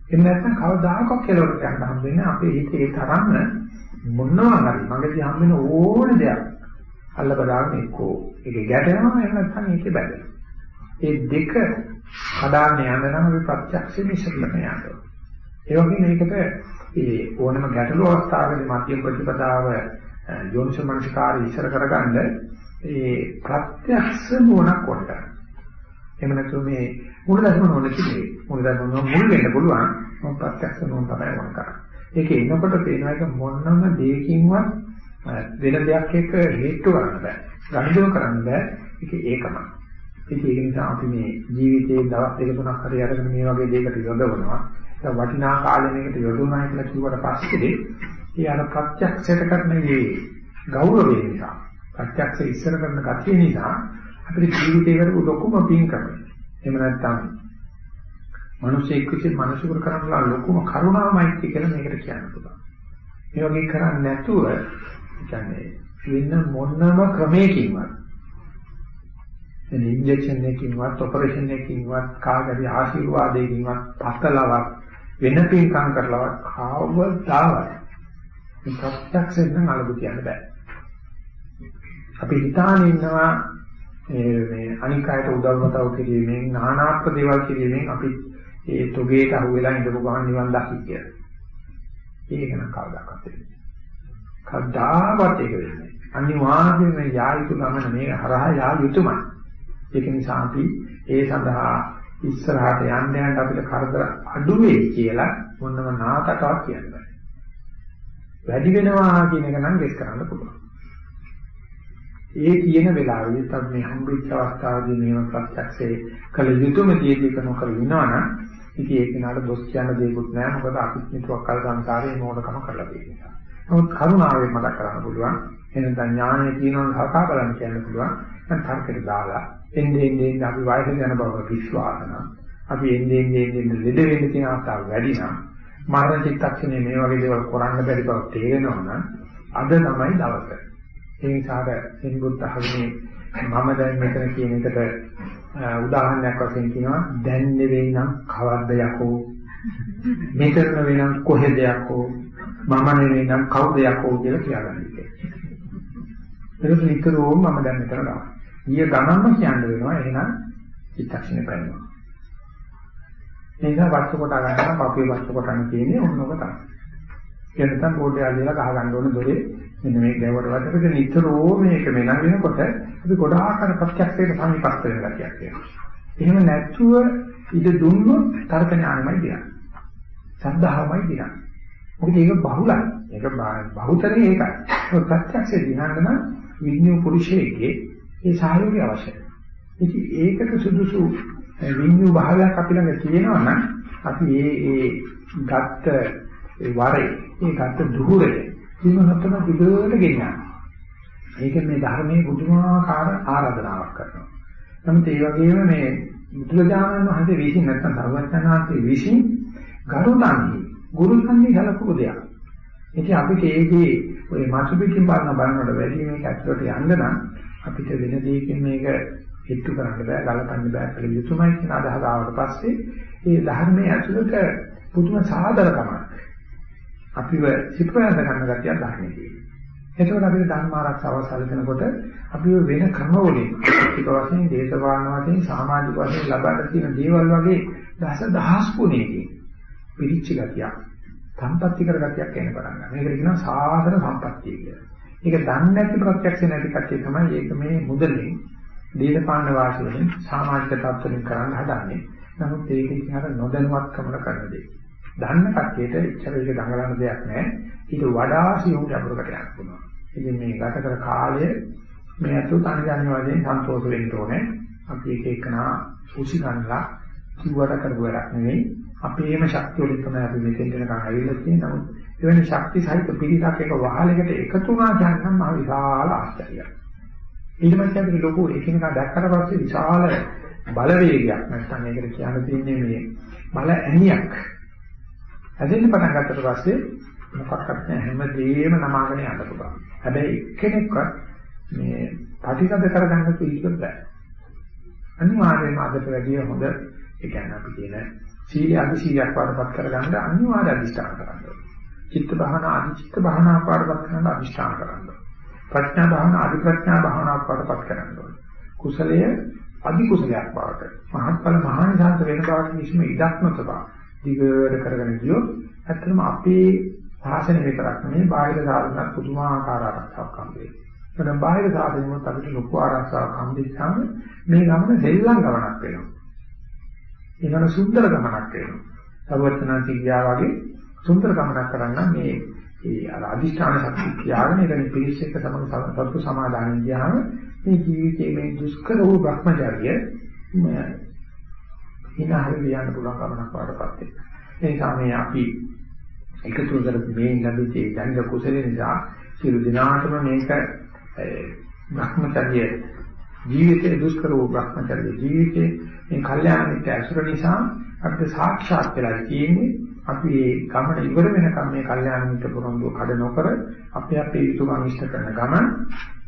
එහෙම නැත්නම් කවදාකවත් කෙලවරට යන්න හම් වෙන්නේ අපේ හිතේ තරම්ම මොනවා හරි මගදී හම් වෙන ඕන දෙයක් අල්ල බදාගෙන එක්කෝ ඒක ගැටෙනවා එහෙම නැත්නම් ඒකේ බැඳෙනවා. ඒ දෙක හදාන්න යන නම් අපි ප්‍රත්‍යක්ෂයෙන් ඉස්සරලම යනවා. ඒ වගේම මේකට ඒ ඕනම ගැටළු අවස්ථාවකදී මධ්‍යම ප්‍රතිපදාව යෝනිසමනස්කාරය ඉස්සර කරගන්න ඒ ප්‍රත්‍යක්ෂ නුවණක් කොට. එහෙම නැත්නම් මේ මුල දර්ශන නුවණ කිව්වේ මුල දර්ශන මුල් වෙන්න පුළුවන් මම ප්‍රත්‍යක්ෂ නුවණ තමයි වුණ කරන්නේ. ඒක එනකොට පේනවා එක මොනම දෙයකින්වත් වෙන දෙයක් එක්ක හේතු කරන්න බෑ. ගණිතව කරන්න බෑ. ඒක ඒකමයි. ඉතින් ඒක නිසා අපි මේ ජීවිතයේ දවස් දෙක තුනක් හරි අරගෙන මේ වගේ දෙයකට යොදවනවා. ඒක වටිනා කාලෙකට යොදවනවා කියලා කිව්වට පස්සේ ඒ අර ප්‍රත්‍යක්ෂයට කරන මේ ගෞරවය නිසා ප්‍රත්‍යක්ෂ ඉස්සර කරන ගතිය නිසා අපිට ජීවිතේ කරපු ලොකුම පින්කම. එහෙම නැත්නම් මිනිසෙක් විසින් මනසුකර කරන ලොකුම කරුණාවයි කියලා මේකට කියන්න පුළුවන්. මේ වගේ කරන්නේ නැතුව කියන්නේ වෙන මොනම ක්‍රමයකින්වත් එන ඉන්ජෙක්ෂන් එකකින්වත් ඔපරේෂන් එකකින්වත් කාගරි ආශිර්වාදයකින්වත් පතලවක් වෙන පින්කම් කරලවත් කවදාවත් මේ ප්‍රත්‍යක්ෂයෙන් නම් අලුත් කියන්න බෑ. අපි හිතාන ඉන්නවා මේ අනික් අයට උදව්වතාව කිරීමෙන් නානාත්ම දේවල් කිරීමෙන් අපි ඒ තොගේට අහු වෙලා ඉඳපු ගමන් නිවන් දකි කියලා. ඒක නම් කවදාකවත් වෙන්නේ කවදාවත් ඒක වෙන්නේ නැහැ. අනිවාර්යයෙන්ම යා යුතු ගමන මේ හරහා යා යුතුමයි. ඒක නිසා අපි ඒ සඳහා ඉස්සරහට යන්න යන්න අපිට කරදර අඩු වෙයි කියලා මොනම නාටකයක් කියන්නේ. වැඩි වෙනවා කියන එක නම් ගෙස් කරන්න පුළුවන්. ඒ කියන වෙලාවෙදී තව මේ හම්බෙච්ච අවස්ථාවේදී මේව ප්‍රත්‍යක්ෂේ කළ යුතුම තියෙදි කරන කර ඉන්නවනම් ඉතින් ඒක නට දොස් කියන දෙයක්වත් නෑ මොකද අපිත් නිතරක් කල් සංසාරේ මොඩකම කරලා තියෙන නිසා. නමුත් කරුණාවෙන් මතක් කරන්න පුළුවන්. එහෙනම් ඥානය තියෙනවා කතා බලන්න කියන්න පුළුවන්. දැන් තර්කයට දාලා එන්නේ එන්නේ අපි වයසට යන බව විශ්වාස නම් අපි එන්නේ එන්නේ ලෙඩ වෙන්න තියෙන අවස්ථාව වැඩි නම් මරණ චිත්තක්ෂණය මේ වගේ දේවල් කරන්න බැරි බව තේරෙනවා නම් අද තමයි දවස. ඒ නිසාද සින්බුත් අහන්නේ මම දැන් මෙතන කියන එකට උදාහරණයක් වශයෙන් කියනවා දැන් නෙවෙයි නම් කවද්ද යකෝ මෙතන නෙවෙයි නම් කොහෙද යකෝ මම නෙවෙයි නම් කවුද යකෝ කියලා කියලාගන්නේ. ඒක නිතරම මම දැන් මෙතන ගන්නවා. ඊය ගමන්ම කියන්න වෙනවා එහෙනම් චිත්තක්ෂණය පැනනවා. ඒ නිසා වස්තු කොට ගන්නවා පපුවේ වස්තු කොටන්න කියන්නේ ඕනෝක තමයි. ඒ නැත්නම් පොඩ්ඩක් අල්ලලා ගහ ගන්න ඕන දොරේ මෙන්න මේ ගැවුවට වදකට නිතරම මේක මෙන වෙනකොට අපි ගොඩාක් අර ප්‍රත්‍යක්ෂයට සමීපස්ත වෙන ගතියක් එනවා. එහෙම නැතුව ඉද දුන්නොත් තර්ක ඥානමයි දියන්නේ. සද්ධාවමයි දිනන්නේ. මොකද ඒක බහුලයි. ඒක බහුතරේ ඒකයි. ඒක ප්‍රත්‍යක්ෂේ දිනන්න නම් විඤ්ඤු පුරුෂයෙක්ගේ ඒ සහයෝගය අවශ්‍යයි. ඉතින් ඒකට සුදුසු විඤ්ඤු භාවයක් අපි ළඟ තියෙනවා නම් අපි ඒ ඒ ගත්ත වරේ ඒ ගත්ත දුහුරේ ජීවනතම දිගට ගෙනියනවා. ඒක මේ ධර්මයේ පුදුමාකාර ආරාධනාවක් කරනවා. නමුත් ඒ වගේම මේ බුදුරජාණන් වහන්සේ විසින් නැත්නම් සර්වඥාන්සේ විසින් ගරුණන්නේ ගුරු සංදී හලපු දෙයක්. ඉතින් අපිට ඒකේ ඔය මාසු පිටින් බලන බලනකොට වැඩි මේක ඇතුළට යන්න නම් අපිට වෙන දෙයකින් මේක හිටු කරන්න බෑ, ගලපන්න බෑ කියලා යුතුයමයි කියන අදහස ආවට පස්සේ මේ ධර්මයේ ඇතුළත පුදුම සාදරකමක් අපිව සිප්‍රයන්ද ගන්න ගැතිය ධර්මයේ තියෙනවා. එතකොට අපිට ධර්ම ආරක්ෂාව සැලසෙනකොට අපි වෙන ක්‍රමවලින් ටික වශයෙන් දේශපාලන වශයෙන් සමාජික වශයෙන් ලබා තියෙන දේවල් වගේ දස දහස් ගුණයකින් පිළිච්ච ගතියක් සම්පත්‍ති කරගතියක් එන්න පටන් ගන්නවා. මේකට කියනවා සාසන සම්පත්තිය කියලා. ඒක දන්නේ නැති ප්‍රත්‍යක්ෂ නැති කතිය තමයි ඒක මේ මුදලින් දේශපාලන වාසියෙන් සමාජික තත්ත්වයෙන් කරන්න හදන්නේ. නමුත් ඒක ඉතින් අර නොදැනුවත්කමන කරන දෙයක්. දන්න කතියට ඉච්ඡර ඒක දඟලන දෙයක් නැහැ. ඊට වඩා සියුම් ගැඹුරකට යන්න පුළුවන්. ඉතින් මේ ගත කර කාලය මේ අතු තනියම වශයෙන් සන්තෝෂ වෙන්න ඕනේ. අපි එක එකනා සුසි ගන්නලා කිව්වට කරපු වැඩක් නෙවෙයි. අපේම ශක්තිය වලින් තමයි අපි මෙතෙන් දෙනකන් ඇවිල්ලා තියෙන්නේ. නමුත් එවැනි ශක්ති සහිත පිළිසක් එක වහලකට එකතු වුණා කියනනම් මහ විශාල ආශ්චර්යයක්. ඊට පස්සේ අපි ලොකු එකිනෙකා දැක්කට පස්සේ විශාල බලවේගයක් නැත්නම් ඒකට කියන්න තියෙන්නේ මේ බල ඇණියක්. හැදෙන්න පටන් ගත්තට පස්සේ මොකක්වත් නැහැ හැමදේම නමාගෙන යන්න පුළුවන්. හැබැයි එක්කෙනෙක්වත් මේ ප්‍රතිගත කරගන්න පිළිතුරු බෑ. අනිවාර්යයෙන්ම අදට වැඩිය හොඳ ඒ කියන්නේ අපි කියන සීල අධි සීලයක් වඩපත් කරගන්න අනිවාර්ය අධිෂ්ඨාන කරන්න ඕනේ. චිත්ත භාවනා අධි චිත්ත භාවනා වඩපත් කරන්න අධිෂ්ඨාන කරන්න ඕනේ. ප්‍රඥා භාවනා අධි ප්‍රඥා භාවනා වඩපත් කරන්න ඕනේ. කුසලය අධි කුසලයක් බවට මහත්ඵල මහානිසංස වෙන බවට කිසිම ඉඩක් නොතබ දිගට කරගෙන ගියොත් ඇත්තටම අපේ ශාසනය විතරක් නෙමෙයි බාහිර සාධනක් පුදුමාකාර ආරක්ෂාවක් හම්බෙන්නේ. එතන බාහිර සාධනෙත් අපිට ලොකු ආරක්ෂාවක් හම්බෙච්චාම මේ ගමන දෙල්ලම් ගමනක් වෙනවා. ඒකන සුන්දර ගමනක් වෙනවා. සර්වඥාන්ති ගියා වගේ සුන්දර ගමනක් කරන්න මේ ඒ අර අදිෂ්ඨාන ශක්තිය කියාගෙන ඒකනේ පිළිස් එක්ක තමයි සතුට සමාදානෙන් ගියාම මේ ජීවිතයේ මේ දුෂ්කර වූ භ්‍රමචර්ය ඉනහර ලියන්න පුළුවන් ගමනක් වඩපත් වෙනවා. ඒ නිසා මේ අපි එකතු කරලා මේ ලැබිච්ච දැනග කුසල නිසා සියලු දිනාටම මේක භ්‍රමචර්ය ජීවිතයේ දුෂ්කර වූ භ්‍රමචර්ය ජීවිතේ මේ කල්යාණ මිත්‍ය ඇසුර නිසා අපිට සාක්ෂාත් වෙලා තියෙන්නේ අපි මේ ගමන ඉවර වෙනකම් මේ කල්යාණ මිත්‍ය පොරොන්දු කඩ නොකර අපි අපේ යුතුයකම් ඉෂ්ට කරන ගමන්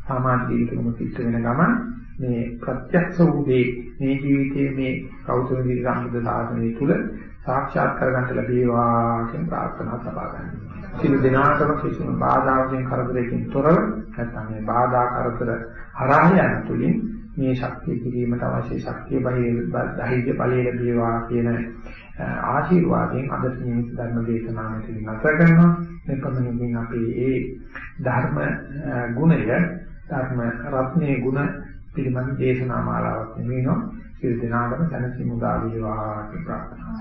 සමාධි ජීවිතෙම සිද්ධ වෙන ගමන් මේ ප්‍රත්‍යක්ෂ වූ දේ මේ ජීවිතයේ මේ කෞතුක විදි සම්බුද්ධ සාසනය තුල සාක්ෂාත් කරගන්න ලැබේවා කියන ප්‍රාර්ථනා සබා ගන්නවා. සියලු දෙනාටම කිසිම බාධාවකින් කරදරයකින් තොරව නැත්නම් මේ බාධා කරදර හරහා යන තුලින් මේ ශක්තිය කිරීමට අවශ්‍ය ශක්තිය බහිද්‍ය ඵලයේ ලැබේවා කියන ආශිර්වාදයෙන් අද නිමිත් ධර්ම දේශනාව මෙතන නැතර කරනවා මේ පමණකින් අපි ඒ ධර්ම ගුණය ධර්ම රත්නයේ ගුණ පිළිබඳ දේශනා මාලාවක් නෙමෙයිනෝ. සියලු දෙනාටම දැනසි මුදා වේවා කියන ප්‍රාර්ථනාව.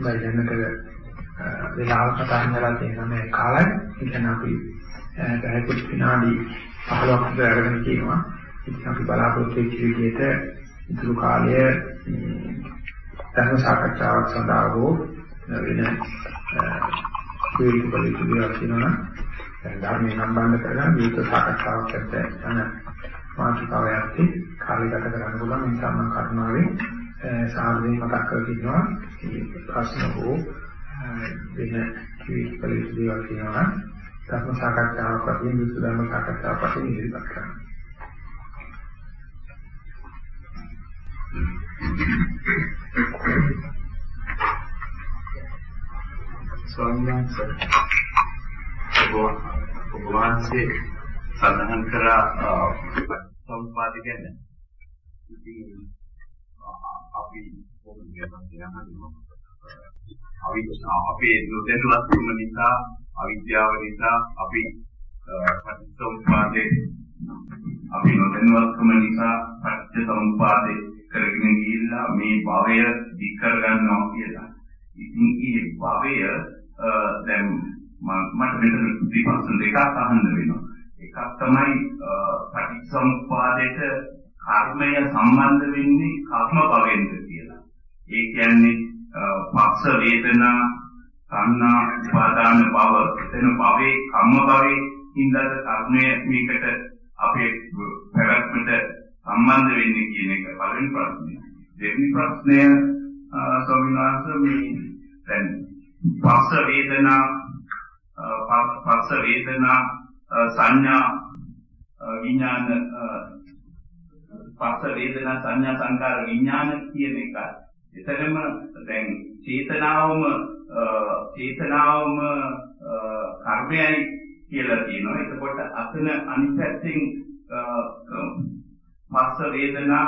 දැන් වෙලාව කතා කරලා තියෙන මේ කාලය. ඉතින් අපි දැහැකුත් විනාඩි 15ක් විතර අරගෙන තියෙනවා. ඉතින් අපි බලාපොරොත්තු වෙච්ච විදිහට ඉතුරු කාලය ධර්ම සාකච්ඡාවක් සඳහා හෝ වෙන කුයිලි බලි දේවල් තියෙනවා දැන් ධර්මයෙන් සම්බන්ධ කරගෙන විවිධ සාකච්ඡාවක් කරද්දී යන මාතෘකාව යත්තේ කාලය ගත කරන්න පුළුවන්. නිසා මම කරුණාවෙන් සාර්ථකව මතක් කර දෙනවා මේ ප්‍රශ්න හෝ වෙන කිවිස් පොලිස් දේවල් කියනවා ධර්ම සාකච්ඡාවක් වශයෙන් විසු ධර්ම සාකච්ඡාවක් වශයෙන් ඉදිරිපත් කරනවා. Mm-hmm. ස්වාමීන් වහන්සේ ඔබ වහන්සේ සඳහන් කරා සම්පාද ගැන. ඉතින් අපි කොහොමද කියනවා අපේ නොදැනුවත්කම නිසා අවිද්‍යාව නිසා අපි පටිච්චසමුප්පාදේ අපි නොදැනුවත්කම නිසා පටිච්චසමුප්පාදේ කරගෙන ගිහිල්ලා මේ භවය දික් කරගන්නවා කියලා. ඉතින් මේ භවය දැන් මට මෙතන විපස්සන දෙකක් අහන්න වෙනවා. එකක් තමයි පටිච්චසමුප්පාදයට කර්මය සම්බන්ධ වෙන්නේ කර්ම භවෙන්ද කියලා. ඒ කියන්නේ පස්ස වේදනා සංනා උපාදාන භව එතන භවේ කම්ම භවේ හින්දාද කර්මය මේකට අපේ පැවැත්මට සම්බන්ධ වෙන්නේ කියන එක පළවෙනි ප්‍රශ්නය. දෙවෙනි ප්‍රශ්නය ස්වාමීන් වහන්සේ මේ දැන් පස්ස වේදනා පස්ස වේදනා සංඥා විඥාන පස්ස වේදනා සංඥා සංකාර විඥාන කියන එක එතරම් දැන් චේතනාවම චේතනාවම කර්මයයි කියලා තියෙනවා. එතකොට අතන අනිත් පැත්තෙන් පස්ස වේදනා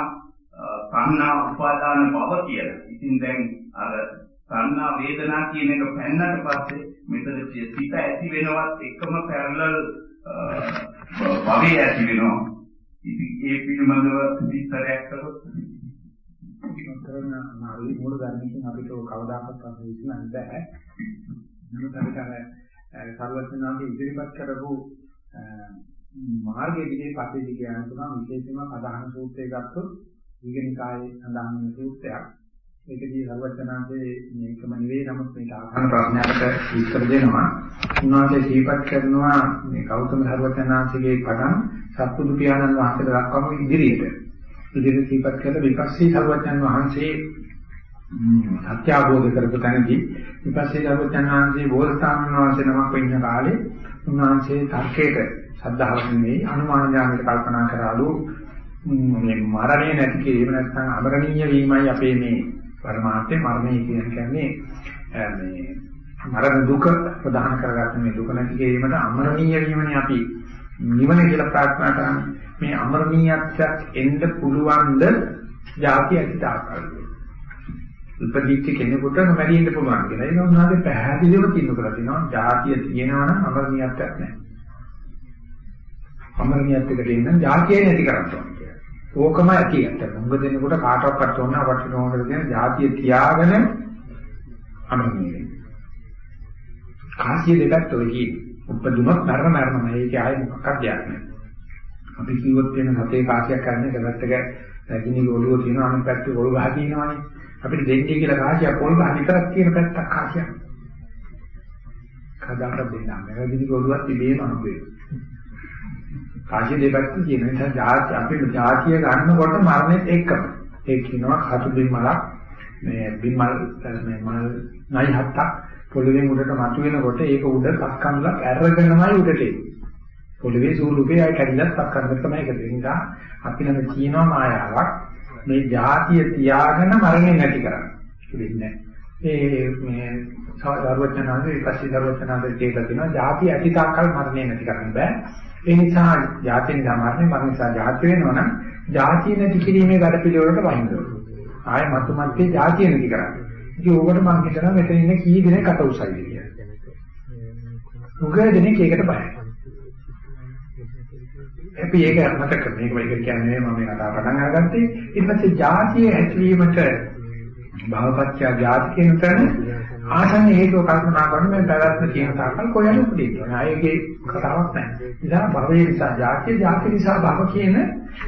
සංනා උපාදාන භව කියලා. ඉතින් දැන් අර සංනා වේදනා කියන එක පෙන්නට පස්සේ මෙතන සිත ඇති වෙනවත් එකම පැරලල් භවයේ ඇති වෙනවා. ඉතින් ඒ පිළිබඳව විස්තරයක් කරොත් කරන අමාරුයි මූල ධර්මයෙන් අපිට කවදාකවත් විශ්ලේෂණය බෑ. නමුත් අපිට අර සර්වඥාන්ගේ ඉදිරිපත් කරපු මාර්ගයේ දිගේ පස්සේ දිගේ යන තුන විශේෂයෙන්ම අදහන සූත්‍රය ගත්තොත් ඊගනිකායේ සඳහන් වෙන සූත්‍රයක්. ඒකදී සර්වඥාන්ගේ මේකම නෙවෙයි නමුත් මේක ආහන ප්‍රශ්නයකට උත්තර දෙනවා. උන්වහන්සේ දීපත් කරනවා මේ ගෞතම සර්වඥාන්සේගේ පදන් සත්පුදු පියාණන් වහන්සේට දක්වම ඉදිරියට ඉදිරියට දීපත් කළ විපස්සී සර්වඥාන් වහන්සේ සත්‍ය අවබෝධ කරපු තැනදී විපස්සී සර්වඥාන් වහන්සේ බෝසතාණන් වහන්සේ නමක් වෙන්න කාලේ උන්වහන්සේ තර්කයට සද්ධාව නෙමෙයි අනුමාන ඥානයට කල්පනා කරාලු මේ මරණය නැති කිරීම නැත්නම් අමරණීය වීමයි අපේ මේ පරමාර්ථය මරණය කියන්නේ මේ මරණ දුක ප්‍රධාන කරගත්ත මේ දුක නැති කිරීමට අමරණීය වීමනේ අපි නිවන කියලා ප්‍රාර්ථනා කරන්නේ. මේ අමරණීයත්වයක් එන්න පුළුවන්ද જાති අතීත ආකාරයෙන්. උපදිච්ච කෙනෙකුට නොමැරී ඉන්න පුළුවන් කියලා. ඒක උනාගේ පැහැදිලිව කියනකොට තියෙනවා જાතිය තියෙනවා නම් අමරණීයත්වයක් නැහැ. අමරණීයත්වයකට එන්න જાතිය නැති කරන්නේ. ඕකම ඇති ඇත්ත. උඟ දෙනකොට කාටවත් ඕන අපට ඕනකට කියන ಜಾතිය තියාගෙන අමරණීය. කාසිය දෙකක් ඔය කියන්නේ. උපදුනොත් මරණ මරණම. ඒකේ ආයේ මොකක්ද දෙයක් අපි කිව්වොත් වෙන සතේ කාසියක් කරන්නේ දෙපැත්ත එක ගිනි ඔළුව තියෙනවා අනිත් පැත්තේ පොල් ගහ තියෙනවානේ. අපිට දෙන්නේ කියලා කාසියක් පොල් ගහ විතරක් තියෙන පැත්තක් කාසියක්. කදාකට දෙන්නා. මම ගිනි ඔළුවක් තිබේම හම්බෙයි. කාසිය දෙපැත්ත තියෙන නිසා ජාති අපේ ජාතිය ගන්නකොට මරණයත් එක්කම. ඒ කියනවා කතු බිම්මලක් මේ බිම්මල් මේ මල් නයි හත්තක් පොළවෙන් උඩට මතුවෙනකොට ඒක උඩ සක්කන්ලක් ඇරගෙනමයි උඩට එන්නේ. පොළවේ ස්වරූපේ ආය කැඩිලත් සක්කන්ලක් තමයි ඒක දෙන්නේ. අපි ළඟ තියෙනවා මායාවක් මේ જાතිය තියාගෙන මරණය නැති කරන්න. වෙන්නේ ඒ මේ සර්වඥාන්සේ විපස්සී සර්වඥාන්සේ කියලා කියනවා જાතිය ඇති තාක්කල් මරණය නැති කරන්න බෑ. ඒ නිසා ජාතින් සමහරනේ මම නිසා ජාති වෙනවා නම් ජාතිය නැති කිරීමේ වැඩ පිළිවෙලට වහිනවා. ආයෙ මතු මතේ ජාතිය නැති කරන්නේ. ඉතින් ඕකට මම හිතනවා මෙතන ඉන්න කී දෙනෙක් අත උසයි කියලා. උගය දෙනෙක් ඒකට බයයි. අපි ඒක මතක කරන්නේ මේක කියන්නේ මම කතා පටන් අරගත්තේ ඊට පස්සේ ජාතිය ඇතිවීමට භවපත්‍ය ඥාති කියන තැන ආසන්න හේතුව කල්පනා කරන මේ පැවැත්ම කියන තාකල් කොහෙද උපදින්නේ. ආයේගේ කතාවක් නැහැ. නිසා භවයේ නිසා ඥාතිය ඥාති නිසා භව කියන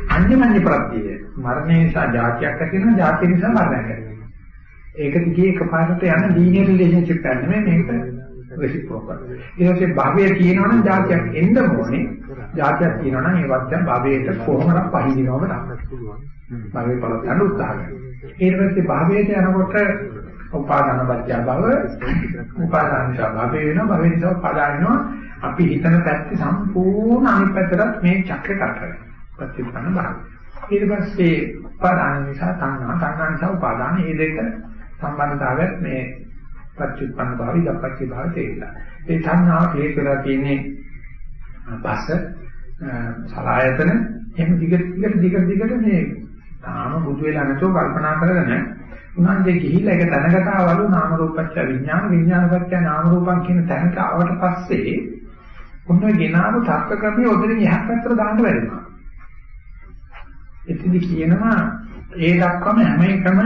අන්‍යමන්‍ය ප්‍රත්‍යය. මරණය නිසා ඥාතියක් ඇති වෙනවා ඥාති නිසා මරණයක් ඇති වෙනවා. ඒක දිගේ එකපාරට යන ලිනියර් රිලේෂන්ෂිප් එකක් නෙමෙයි මේක රෙසිප්‍රොකල්. ඊට පස්සේ භවය තියෙනවනම් ඥාතියක් එන්න ඕනේ. ඥාතියක් තියෙනවනම් ඒවත් දැන් භවයට කොහොමද පහිනවම නැත්නම් පුළුවන්. භවයේ පළත් යන උත්සාහය. ඊට පස්සේ භවයට යනකොට උපාදාන පත්‍ය භව උපාදාන නිසා භවය වෙනවා භවය නිසා උපාදාන වෙනවා අපි හිතන පැත්තේ සම්පූර්ණ අනිත් පැත්තට මේ චක්‍රය කරකවනවා. ප්‍රතිපන්න භාවය. ඊට පස්සේ උපාදාන නිසා තණ්හා තණ්හා නිසා උපාදාන මේ දෙක සම්බන්ධතාවයක් මේ පච්චුප්පන්න භාවි දපච්චි භාවි තේරිලා. ඒ තණ්හාව හේතුලා තියෙන්නේ පස්ස සලායතන එහෙම දිගට දිගට දිගට දිගට මේ තාම බුදු වෙලා නැතුව කල්පනා කරගෙන උනන්දේ ගිහිල්ලා ඒක දැනගතාවලු නාම රූපච්ඡ විඥාන විඥානපච්ඡ නාම රූපං කියන තැනට ආවට පස්සේ ඔන්න ගෙනාවු තර්ක ක්‍රමයේ ඔතනින් එහා පැත්තට දාන්න බැරිනවා. එතෙදි කියනවා ඒ දක්වම හැම එකම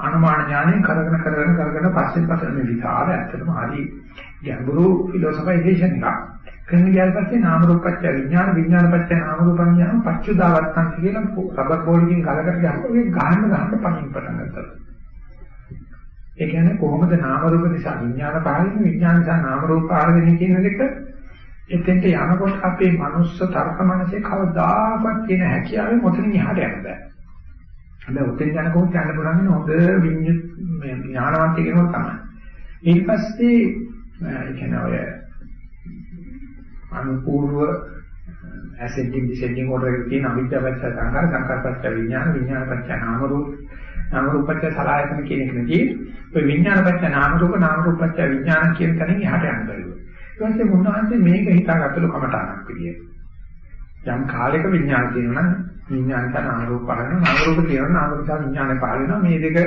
අනුමාන ඥාණයෙන් කරගෙන කරගෙන කරගෙන පස්සේ පස්සේ මේ විචාර ඇත්තටම හරි ගැඹුරු ෆිලොසොෆයිසේෂන් එකක්. කෙනෙක් ගියාට පස්සේ නාම රූපච්ඡ විඥාන විඥානපච්ඡ නාම රූපං ඥාන පච්චුදාවත්තන් කියන රබර් බෝලකින් ගලකට ගහලා ඒ ගහන්න ගහන්න පණින් පටන් ගත්තා. ඒ කියන්නේ කොහොමද නාම රූප නිසා විඥාන පහළින් විඥාන නිසා නාම රූප පහළින් කියන එක එතෙන්ට යනකොට අපේ මනුස්ස තර්ක මනසේ කවදාකවත් කියන හැකියාවෙ මොතනින් එහාට යන්න බෑ. හැබැයි උතෙන් යනකොට යන්න පුළුවන් හොඳ විඤ්ඤාණ මේ ඥානවන්ත කෙනෙක් තමයි. ඊට පස්සේ ඒ කියන්නේ ඔය අනුපූර්ව ascending descending order එකේ තියෙන අවිද්‍යාවච්ඡ සංකාර සංකාරපච්ඡ විඥාන විඥානපච්ඡ නාම රූප නාම රූපච්ඡ සලආයතන කියන එක නෙදී ඔය විඥානපච්ඡ නාම රූප නාම රූපච්ඡ විඥාන කියන තැනින් එහාට යන්න බැරිව. ඊට පස්සේ මුන්නහන්සේ මේක හිතාගත්තලු කමටහනක් විදියට. යම් කාලයක විඥාන තියෙනවා නම් විඥානට නාම රූප පහළන නාම රූප තියෙනවා නාම රූප විඥාන පහළන මේ දෙක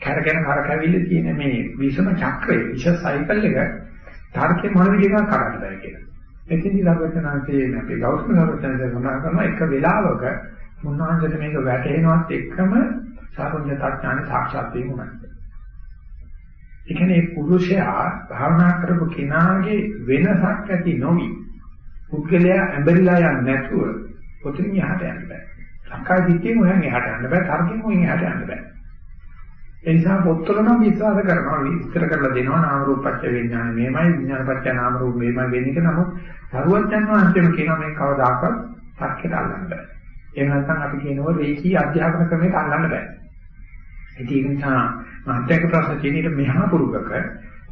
කැරගෙන කරකැවිල්ල තියෙන මේ විෂම චක්‍රය විෂ සයිකල් එක තාර්කේ මොන විදිහකට කරන්න බෑ කියලා. එතින්දි ලබතනාසේ අපේ ගෞතම සර්වඥයන් සඳහන් කරන එක වෙලාවක මුන්වහන්සේට මේක වැටහෙනවත් එක්කම සාරුඤ්‍යතා ඥාන සාක්ෂාත් වීම උනන්ද. ඒ කියන්නේ පුරුෂයා භාවනා කරපු කෙනාගේ වෙනසක් ඇති නොවි පුද්ගලයා ඇඹරිලා යන්නේ නැතුව පොතින් යහට යන්න බෑ. සක්කාය දිට්ඨියෙන් උයන් යහට යන්න බෑ. තර්කයෙන් උයන් යහට යන්න බෑ. ඒ නිසා පොත්වල නම් විශ්වාස කරනවා විස්තර කරලා දෙනවා නාම රූපච්ඡ විඥාන මේමයි විඥානපච්ඡ නාම රූප මේමයි වෙන්නේ කියලා නමුත් සරුවච්චන් වහන්සේම කියනවා මේ කවදාකවත් තර්කයට අල්ලන්න බෑ. එහෙම නැත්නම් අපි කියනවා රේඛී අධ්‍යාපන ක්‍රමයට අල්ලන්න බෑ. ඒක නිසා මාත්‍යක ප්‍රශ්න තියෙන මෙහා පුරුකක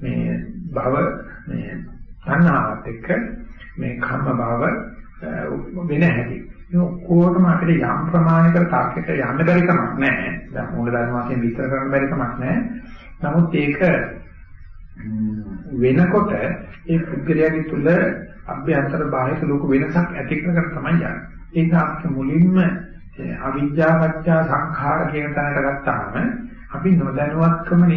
මේ භව මේ සංහාවත් එක්ක මේ කම්ම භව වෙන හැටි. ඒ ඔක්කොටම අපිට යම් ප්‍රමාණයකට තර්කයට යන්න බැරි කමක් නැහැ. දැන් මූල ධර්ම වශයෙන් විස්තර කරන්න බැරි කමක් නැහැ. නමුත් ඒක වෙනකොට ඒ පුද්ගලයාගේ තුල අභ්‍යන්තර බාහිර ලෝක වෙනසක් ඇති කරගෙන තමයි යන්නේ. ඒක අපිට මුලින්ම අවිද්‍යාවච්ඡා සංඛාර කියන තැනට ගත්තාම අපි නොදැනුවත්කම